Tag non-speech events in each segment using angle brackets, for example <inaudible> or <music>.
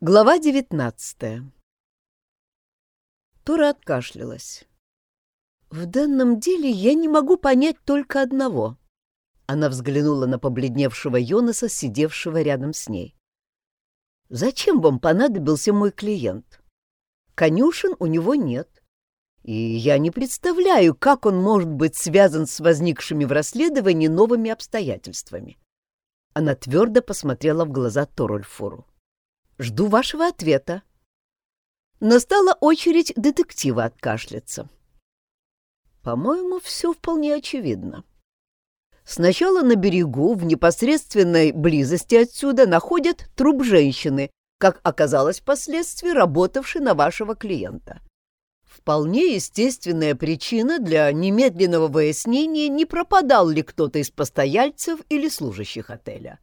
Глава девятнадцатая Тора откашлялась. «В данном деле я не могу понять только одного». Она взглянула на побледневшего Йонаса, сидевшего рядом с ней. «Зачем вам понадобился мой клиент? Конюшен у него нет. И я не представляю, как он может быть связан с возникшими в расследовании новыми обстоятельствами». Она твердо посмотрела в глаза Торольфуру. Жду вашего ответа. Настала очередь детектива откашляться. По-моему, все вполне очевидно. Сначала на берегу, в непосредственной близости отсюда, находят труп женщины, как оказалось впоследствии работавшей на вашего клиента. Вполне естественная причина для немедленного выяснения, не пропадал ли кто-то из постояльцев или служащих отеля.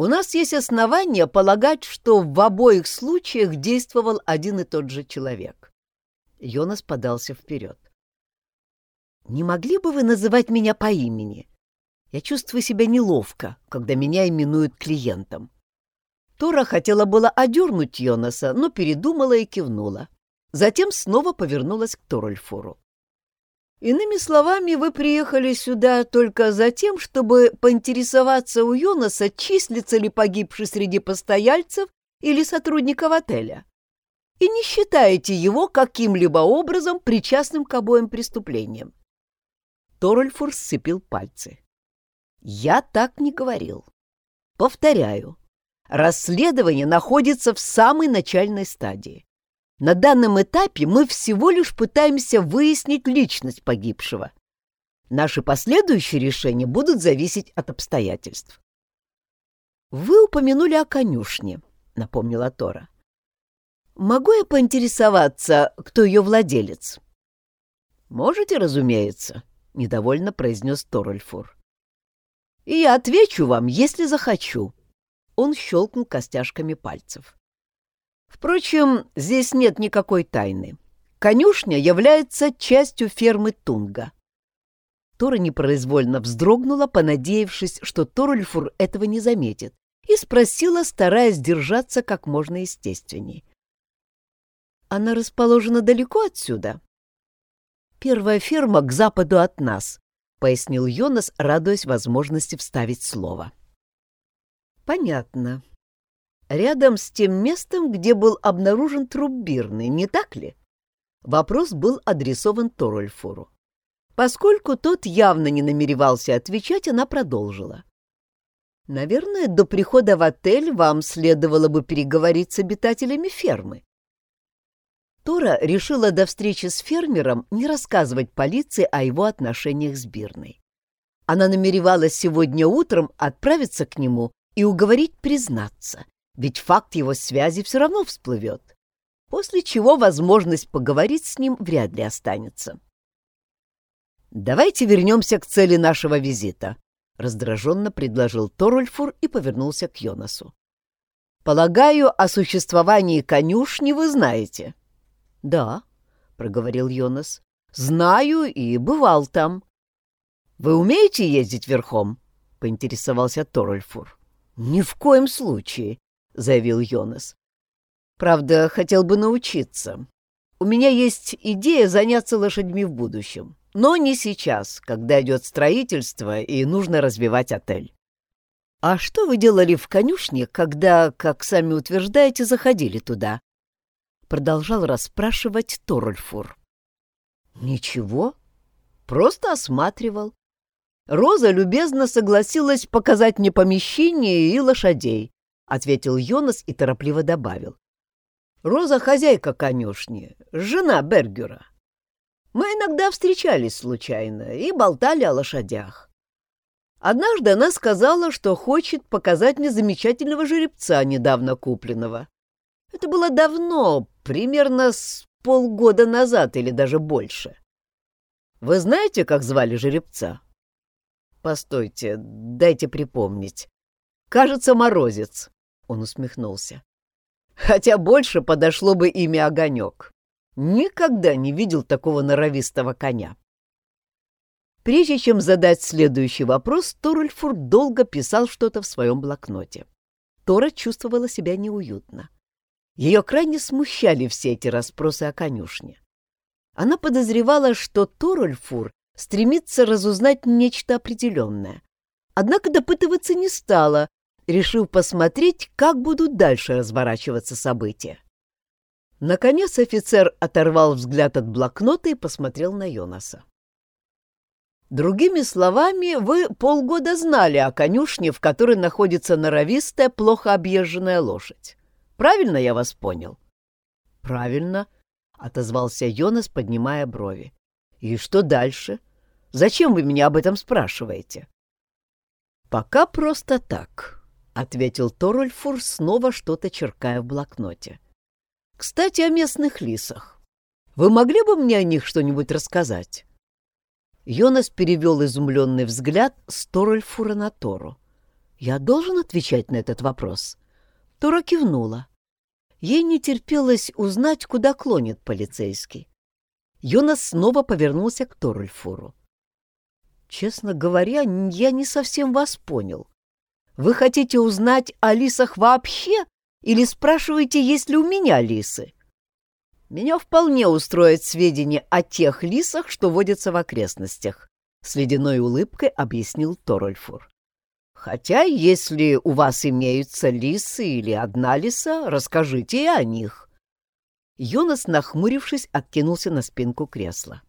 У нас есть основания полагать, что в обоих случаях действовал один и тот же человек. Йонас подался вперед. «Не могли бы вы называть меня по имени? Я чувствую себя неловко, когда меня именуют клиентом». Тора хотела было одернуть Йонаса, но передумала и кивнула. Затем снова повернулась к Торольфору. Иными словами, вы приехали сюда только за тем, чтобы поинтересоваться у Йонаса, числится ли погибший среди постояльцев или сотрудников отеля, и не считаете его каким-либо образом причастным к обоим преступлениям. Торольфур сцепил пальцы. Я так не говорил. Повторяю, расследование находится в самой начальной стадии. На данном этапе мы всего лишь пытаемся выяснить личность погибшего. Наши последующие решения будут зависеть от обстоятельств. «Вы упомянули о конюшне», — напомнила Тора. «Могу я поинтересоваться, кто ее владелец?» «Можете, разумеется», — недовольно произнес Торольфур. «И я отвечу вам, если захочу». Он щелкнул костяшками пальцев. Впрочем, здесь нет никакой тайны. Конюшня является частью фермы Тунга. Тора непроизвольно вздрогнула, понадеявшись, что Торульфур этого не заметит, и спросила, стараясь держаться как можно естественней. «Она расположена далеко отсюда?» «Первая ферма к западу от нас», — пояснил Йонас, радуясь возможности вставить слово. «Понятно рядом с тем местом, где был обнаружен труп Бирны, не так ли? Вопрос был адресован Торольфуру. Поскольку тот явно не намеревался отвечать, она продолжила. «Наверное, до прихода в отель вам следовало бы переговорить с обитателями фермы». Тора решила до встречи с фермером не рассказывать полиции о его отношениях с Бирной. Она намеревалась сегодня утром отправиться к нему и уговорить признаться, ведь факт его связи все равно всплывет, после чего возможность поговорить с ним вряд ли останется. «Давайте вернемся к цели нашего визита», — раздраженно предложил Торульфур и повернулся к Йонасу. «Полагаю, о существовании конюшни вы знаете?» «Да», — проговорил Йонас, — «знаю и бывал там». «Вы умеете ездить верхом?» — поинтересовался Торульфур. «Ни в коем случае», — заявил Йонас. «Правда, хотел бы научиться. У меня есть идея заняться лошадьми в будущем, но не сейчас, когда идет строительство и нужно развивать отель». «А что вы делали в конюшне, когда, как сами утверждаете, заходили туда?» Продолжал расспрашивать Торольфур. «Ничего, просто осматривал. Роза любезно согласилась показать мне помещение и лошадей, ответил Йонас и торопливо добавил. Роза хозяйка конюшни, жена Бергера. Мы иногда встречались случайно и болтали о лошадях. Однажды она сказала, что хочет показать мне замечательного жеребца, недавно купленного. Это было давно, примерно с полгода назад или даже больше. Вы знаете, как звали жеребца? Постойте, дайте припомнить. Кажется, Морозец. Он усмехнулся. Хотя больше подошло бы имя Огонек. Никогда не видел такого норовистого коня. Прежде чем задать следующий вопрос, Торульфур долго писал что-то в своем блокноте. Тора чувствовала себя неуютно. Ее крайне смущали все эти расспросы о конюшне. Она подозревала, что Торольфур стремится разузнать нечто определенное. Однако допытываться не стала, решив посмотреть, как будут дальше разворачиваться события. Наконец офицер оторвал взгляд от блокнота и посмотрел на Йонаса. Другими словами, вы полгода знали о конюшне, в которой находится норовистая, плохо объезженная лошадь. Правильно я вас понял? — Правильно, — отозвался Йонас, поднимая брови. — И что дальше? Зачем вы меня об этом спрашиваете? — Пока просто так, — ответил Торольфур, снова что-то черкая в блокноте. — Кстати, о местных лисах. Вы могли бы мне о них что-нибудь рассказать? Йонас перевел изумленный взгляд с Торольфура на Тору. «Я должен отвечать на этот вопрос?» Тора кивнула. Ей не терпелось узнать, куда клонит полицейский. Йонас снова повернулся к Торольфуру. «Честно говоря, я не совсем вас понял. Вы хотите узнать о лисах вообще или спрашиваете, есть ли у меня лисы?» Меня вполне устроят сведения о тех лисах, что водятся в окрестностях, — с ледяной улыбкой объяснил Торольфур. Хотя, если у вас имеются лисы или одна лиса, расскажите и о них. Йонас, нахмурившись, откинулся на спинку кресла.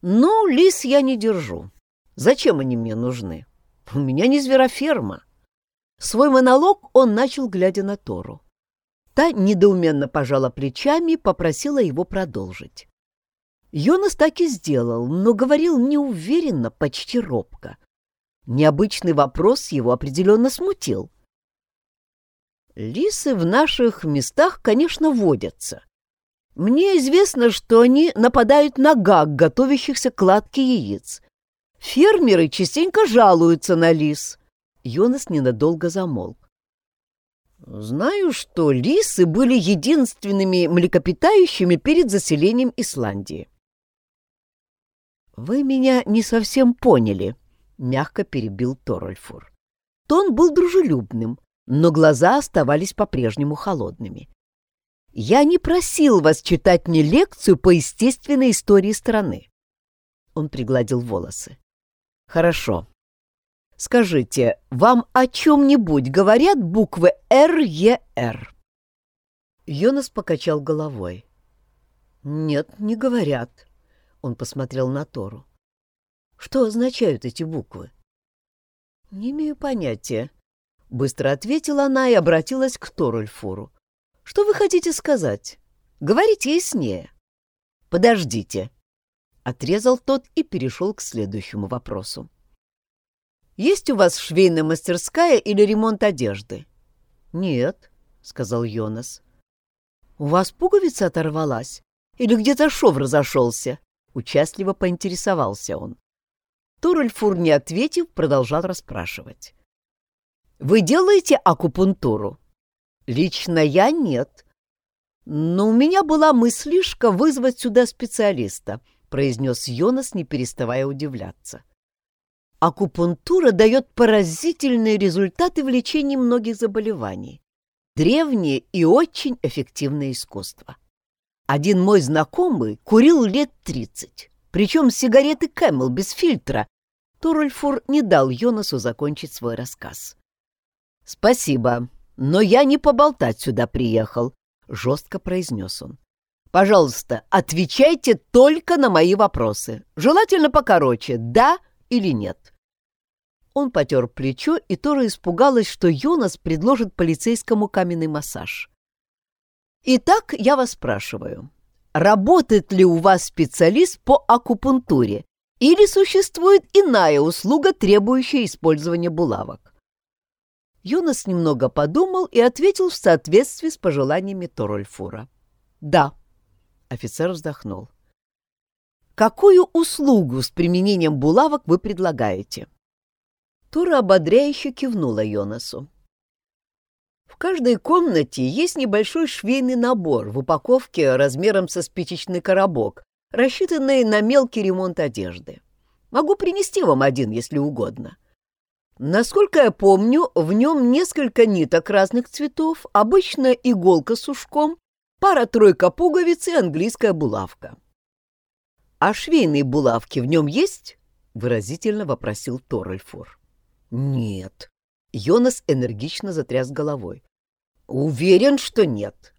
«Ну, лис я не держу. Зачем они мне нужны? У меня не звероферма». Свой монолог он начал, глядя на Тору. Та недоуменно пожала плечами и попросила его продолжить. Йонас так и сделал, но говорил неуверенно, почти робко. Необычный вопрос его определенно смутил. Лисы в наших местах, конечно, водятся. Мне известно, что они нападают на гаг, готовящихся к кладке яиц. Фермеры частенько жалуются на лис. Йонас ненадолго замолк. Знаю, что лисы были единственными млекопитающими перед заселением Исландии. Вы меня не совсем поняли, мягко перебил Торольфур. Тон был дружелюбным, но глаза оставались по-прежнему холодными. Я не просил вас читать мне лекцию по естественной истории страны. Он пригладил волосы. Хорошо, Скажите, вам о чем-нибудь говорят буквы РЕР? Йонас покачал головой. Нет, не говорят. Он посмотрел на Тору. Что означают эти буквы? Не имею понятия. Быстро ответила она и обратилась к Торульфуру. Что вы хотите сказать? Говорите яснее. Подождите. Отрезал тот и перешел к следующему вопросу. Есть у вас швейная мастерская или ремонт одежды? Нет, сказал Йонас. У вас пуговица оторвалась или где-то шов разошелся? Участливо поинтересовался он. Турельфур, не ответив, продолжал расспрашивать. «Вы делаете акупунктуру?» «Лично я нет. Но у меня была мыслишка вызвать сюда специалиста», — произнес Йонас, не переставая удивляться. Акупунктура дает поразительные результаты в лечении многих заболеваний. Древнее и очень эффективное искусство. Один мой знакомый курил лет 30, причем сигареты Camel без фильтра. Турульфур не дал Йонасу закончить свой рассказ. «Спасибо, но я не поболтать сюда приехал», — жестко произнес он. «Пожалуйста, отвечайте только на мои вопросы. Желательно покороче, да или нет. Он потер плечо, и Тора испугалась, что Йонас предложит полицейскому каменный массаж. «Итак, я вас спрашиваю, работает ли у вас специалист по акупунктуре или существует иная услуга, требующая использования булавок?» Йонас немного подумал и ответил в соответствии с пожеланиями Торольфура. «Да», — офицер вздохнул. «Какую услугу с применением булавок вы предлагаете?» Тура ободряюще кивнула Йонасу. В каждой комнате есть небольшой швейный набор в упаковке размером со спичечный коробок, рассчитанный на мелкий ремонт одежды. Могу принести вам один, если угодно. Насколько я помню, в нем несколько ниток разных цветов, обычно иголка с ушком, пара-тройка пуговиц и английская булавка. «А швейные булавки в нем есть?» — выразительно вопросил Торрельфор. «Нет». Йонас энергично затряс головой. «Уверен, что нет.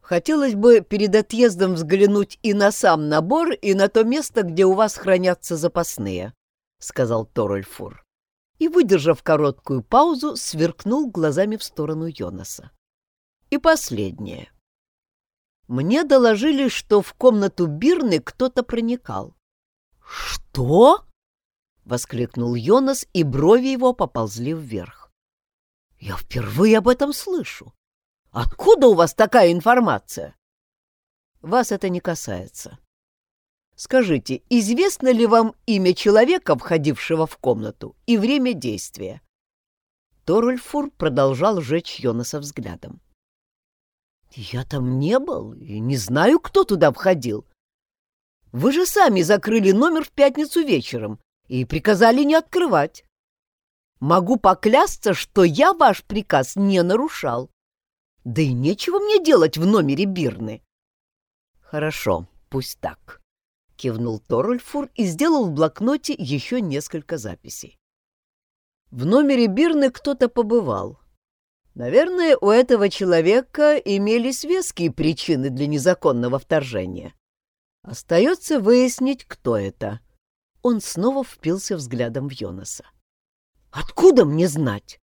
Хотелось бы перед отъездом взглянуть и на сам набор, и на то место, где у вас хранятся запасные», — сказал Торрельфур. И, выдержав короткую паузу, сверкнул глазами в сторону Йонаса. «И последнее. Мне доложили, что в комнату Бирны кто-то проникал. «Что?» — воскликнул Йонас, и брови его поползли вверх. «Я впервые об этом слышу. Откуда у вас такая информация?» «Вас это не касается. Скажите, известно ли вам имя человека, входившего в комнату, и время действия?» Торульфур продолжал жечь Йонаса взглядом. Я там не был и не знаю, кто туда входил. Вы же сами закрыли номер в пятницу вечером и приказали не открывать. Могу поклясться, что я ваш приказ не нарушал. Да и нечего мне делать в номере Бирны. Хорошо, пусть так, кивнул Торольфур и сделал в блокноте еще несколько записей. В номере Бирны кто-то побывал, Наверное, у этого человека имелись веские причины для незаконного вторжения. Остается выяснить, кто это. Он снова впился взглядом в Йонаса. «Откуда мне знать?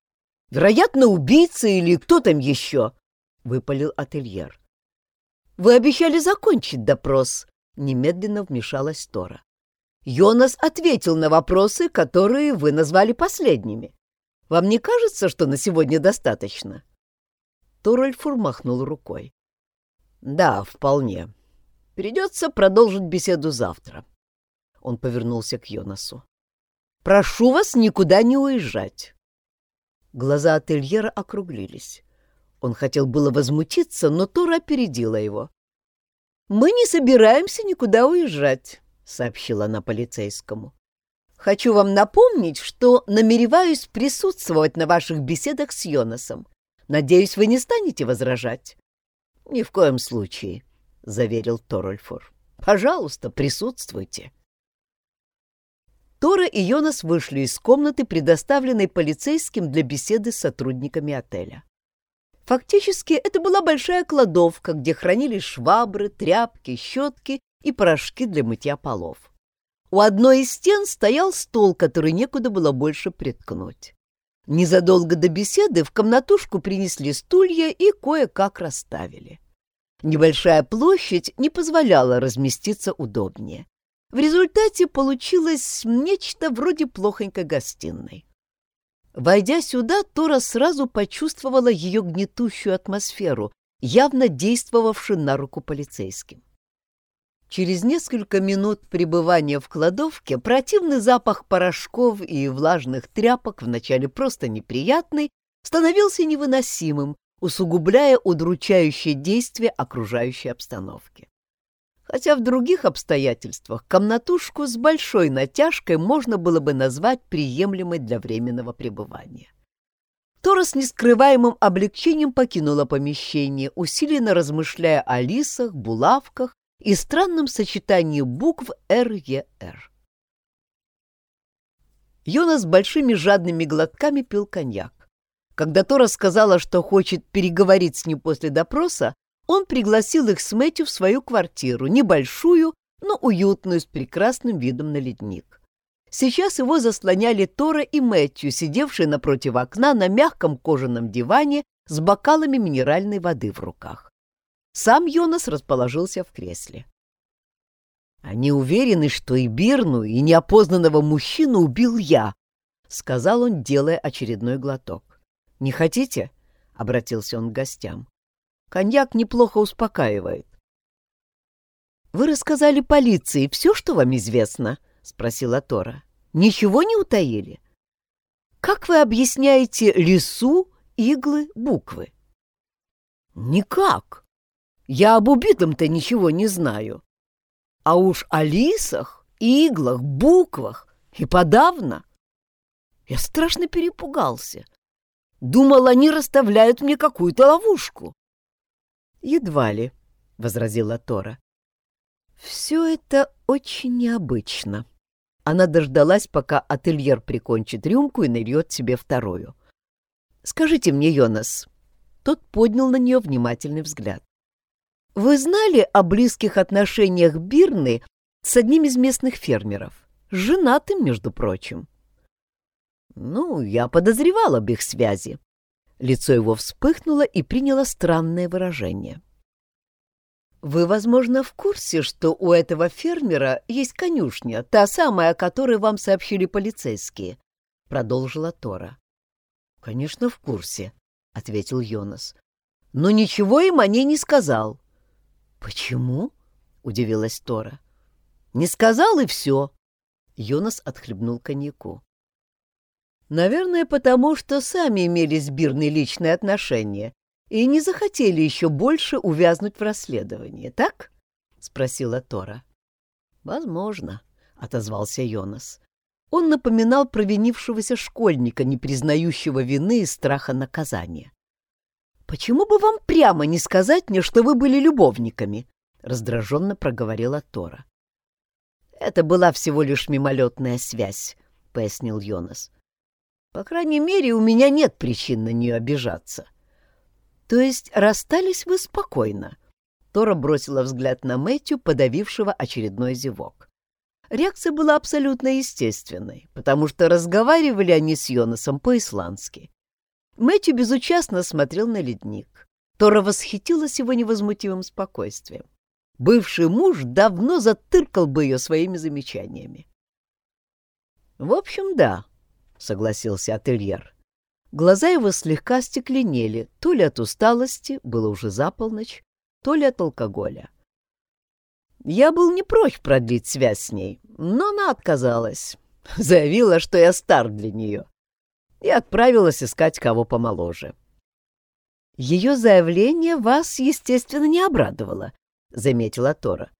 Вероятно, убийца или кто там еще?» — выпалил ательер. «Вы обещали закончить допрос», — немедленно вмешалась Тора. Йонас ответил на вопросы, которые вы назвали последними. Вам не кажется, что на сегодня достаточно?» Торольфур махнул рукой. «Да, вполне. Придется продолжить беседу завтра». Он повернулся к Йонасу. «Прошу вас никуда не уезжать». Глаза ательера округлились. Он хотел было возмутиться, но Тора опередила его. «Мы не собираемся никуда уезжать», — сообщила она полицейскому. Хочу вам напомнить, что намереваюсь присутствовать на ваших беседах с Йонасом. Надеюсь, вы не станете возражать. — Ни в коем случае, — заверил Торольфор. — Пожалуйста, присутствуйте. Тора и Йонас вышли из комнаты, предоставленной полицейским для беседы с сотрудниками отеля. Фактически это была большая кладовка, где хранились швабры, тряпки, щетки и порошки для мытья полов. У одной из стен стоял стол, который некуда было больше приткнуть. Незадолго до беседы в комнатушку принесли стулья и кое-как расставили. Небольшая площадь не позволяла разместиться удобнее. В результате получилось нечто вроде плохонькой гостиной. Войдя сюда, Тора сразу почувствовала ее гнетущую атмосферу, явно действовавшую на руку полицейским. Через несколько минут пребывания в кладовке противный запах порошков и влажных тряпок, вначале просто неприятный, становился невыносимым, усугубляя удручающее действие окружающей обстановки. Хотя в других обстоятельствах комнатушку с большой натяжкой можно было бы назвать приемлемой для временного пребывания. Тора с нескрываемым облегчением покинула помещение, усиленно размышляя о лисах, булавках и странном сочетании букв РЕР. Йона с большими жадными глотками пил коньяк. Когда Тора сказала, что хочет переговорить с ним после допроса, он пригласил их с Мэтью в свою квартиру, небольшую, но уютную, с прекрасным видом на ледник. Сейчас его заслоняли Тора и Мэтью, сидевшие напротив окна на мягком кожаном диване с бокалами минеральной воды в руках. Сам Йонас расположился в кресле. «Они уверены, что и Бирну, и неопознанного мужчину убил я», — сказал он, делая очередной глоток. «Не хотите?» — обратился он к гостям. «Коньяк неплохо успокаивает». «Вы рассказали полиции все, что вам известно?» — спросила Тора. «Ничего не утаили? Как вы объясняете лесу, иглы, буквы?» «Никак», я об убитом-то ничего не знаю. А уж о лисах, иглах, буквах и подавно. Я страшно перепугался. Думал, они расставляют мне какую-то ловушку. Едва ли, — возразила Тора. Все это очень необычно. Она дождалась, пока ательер прикончит рюмку и нальет себе вторую. «Скажите мне, Йонас...» Тот поднял на нее внимательный взгляд. «Вы знали о близких отношениях Бирны с одним из местных фермеров? Женатым, между прочим». «Ну, я подозревал об их связи». Лицо его вспыхнуло и приняло странное выражение. Вы, возможно, в курсе, что у этого фермера есть конюшня, та самая, о которой вам сообщили полицейские, — продолжила Тора. — Конечно, в курсе, — ответил Йонас. — Но ничего им о ней не сказал. — Почему? — удивилась Тора. — Не сказал, и все. Йонас отхлебнул коньяку. — Наверное, потому что сами имели с Бирной личные отношения и не захотели еще больше увязнуть в расследовании, так? — спросила Тора. — Возможно, — отозвался Йонас. Он напоминал провинившегося школьника, не признающего вины и страха наказания. «Почему бы вам прямо не сказать мне, что вы были любовниками?» — раздраженно проговорила Тора. «Это была всего лишь мимолетная связь», — пояснил Йонас. «По крайней мере, у меня нет причин на нее обижаться. То есть расстались вы спокойно? Тора бросила взгляд на Мэтью, подавившего очередной зевок. Реакция была абсолютно естественной, потому что разговаривали они с Йонасом по-исландски. Мэтью безучастно смотрел на ледник. Тора восхитилась его невозмутимым спокойствием. Бывший муж давно затыркал бы ее своими замечаниями. «В общем, да», — согласился ательер. Глаза его слегка стекленели, то ли от усталости, было уже за полночь, то ли от алкоголя. Я был не прочь продлить связь с ней, но она отказалась. <laughs> Заявила, что я стар для нее. И отправилась искать кого помоложе. Ее заявление вас, естественно, не обрадовало, — заметила Тора.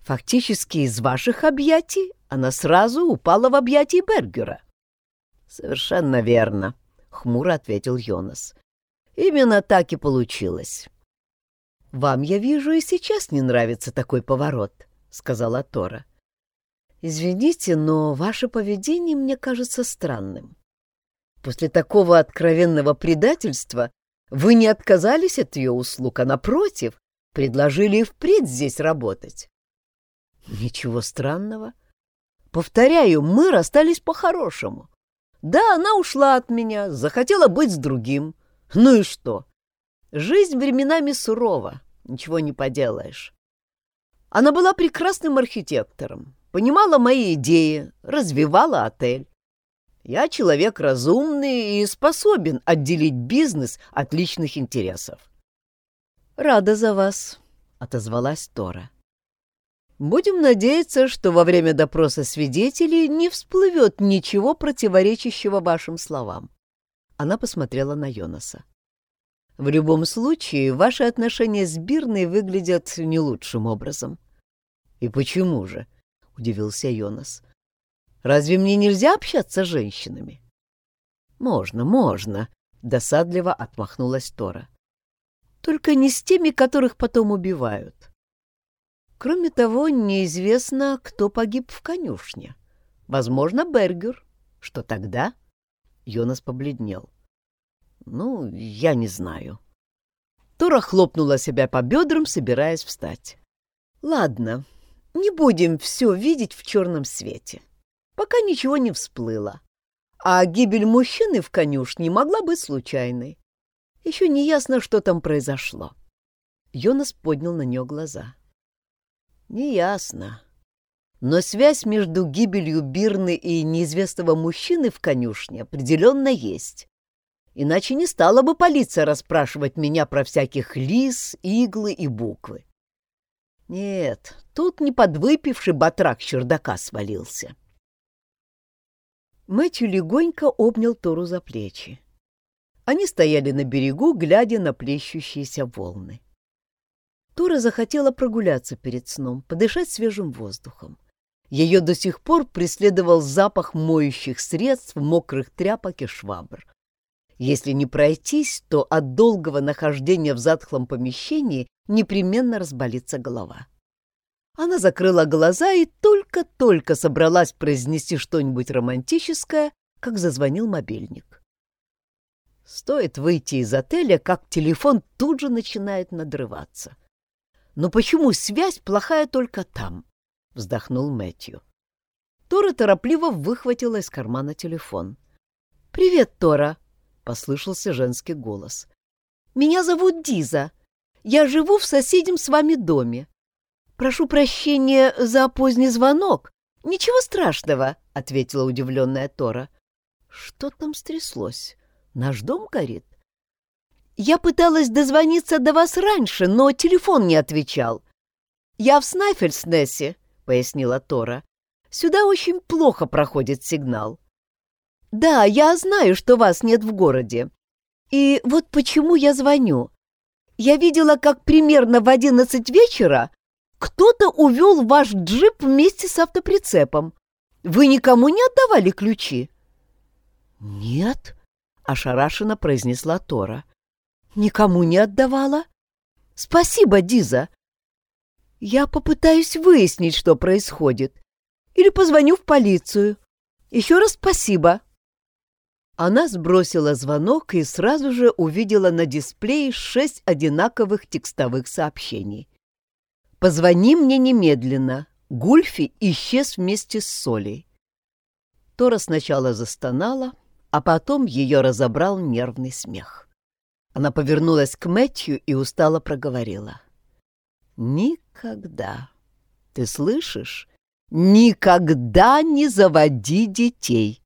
Фактически из ваших объятий она сразу упала в объятия Бергера. — Совершенно верно, хмуро ответил Йонас. Именно так и получилось. Вам, я вижу, и сейчас не нравится такой поворот, сказала Тора. Извините, но ваше поведение мне кажется странным. После такого откровенного предательства вы не отказались от ее услуг, а напротив, предложили и впредь здесь работать. Ничего странного. Повторяю, мы расстались по-хорошему. Да, она ушла от меня, захотела быть с другим. Ну и что? Жизнь временами сурова, ничего не поделаешь. Она была прекрасным архитектором, понимала мои идеи, развивала отель. Я человек разумный и способен отделить бизнес от личных интересов. «Рада за вас», — отозвалась Тора. Будем надеяться, что во время допроса свидетелей не всплывет ничего противоречащего вашим словам. Она посмотрела на Йонаса. В любом случае, ваши отношения с Бирной выглядят не лучшим образом. И почему же? удивился Йонас. Разве мне нельзя общаться с женщинами? Можно, можно, досадливо отмахнулась Тора. Только не с теми, которых потом убивают. Кроме того, неизвестно, кто погиб в конюшне. Возможно, Бергер. Что тогда? Йонас побледнел. Ну, я не знаю. Тора хлопнула себя по бедрам, собираясь встать. Ладно, не будем все видеть в черном свете. Пока ничего не всплыло. А гибель мужчины в конюшне могла быть случайной. Еще не ясно, что там произошло. Йонас поднял на нее глаза. — Неясно. Но связь между гибелью Бирны и неизвестного мужчины в конюшне определенно есть. Иначе не стала бы полиция расспрашивать меня про всяких лис, иглы и буквы. Нет, тут не подвыпивший батрак чердака свалился. Мэтью легонько обнял Тору за плечи. Они стояли на берегу, глядя на плещущиеся волны. Тора захотела прогуляться перед сном, подышать свежим воздухом. Ее до сих пор преследовал запах моющих средств, мокрых тряпок и швабр. Если не пройтись, то от долгого нахождения в затхлом помещении непременно разболится голова. Она закрыла глаза и только-только собралась произнести что-нибудь романтическое, как зазвонил мобильник. Стоит выйти из отеля, как телефон тут же начинает надрываться. «Но почему связь плохая только там?» — вздохнул Мэтью. Тора торопливо выхватила из кармана телефон. «Привет, Тора!» — послышался женский голос. «Меня зовут Диза. Я живу в соседнем с вами доме. Прошу прощения за поздний звонок. Ничего страшного, — ответила удивленная Тора. Что там стряслось? Наш дом горит? Я пыталась дозвониться до вас раньше, но телефон не отвечал. Я в Снайфельснессе, — пояснила Тора. Сюда очень плохо проходит сигнал. Да, я знаю, что вас нет в городе. И вот почему я звоню. Я видела, как примерно в одиннадцать вечера кто-то увел ваш джип вместе с автоприцепом. Вы никому не отдавали ключи? Нет, ошарашенно произнесла Тора. Никому не отдавала? Спасибо, Диза. Я попытаюсь выяснить, что происходит. Или позвоню в полицию. Еще раз спасибо. Она сбросила звонок и сразу же увидела на дисплее шесть одинаковых текстовых сообщений. «Позвони мне немедленно. Гульфи исчез вместе с Солей». Тора сначала застонала, а потом ее разобрал нервный смех. Она повернулась к Мэтью и устало проговорила. «Никогда, ты слышишь? Никогда не заводи детей.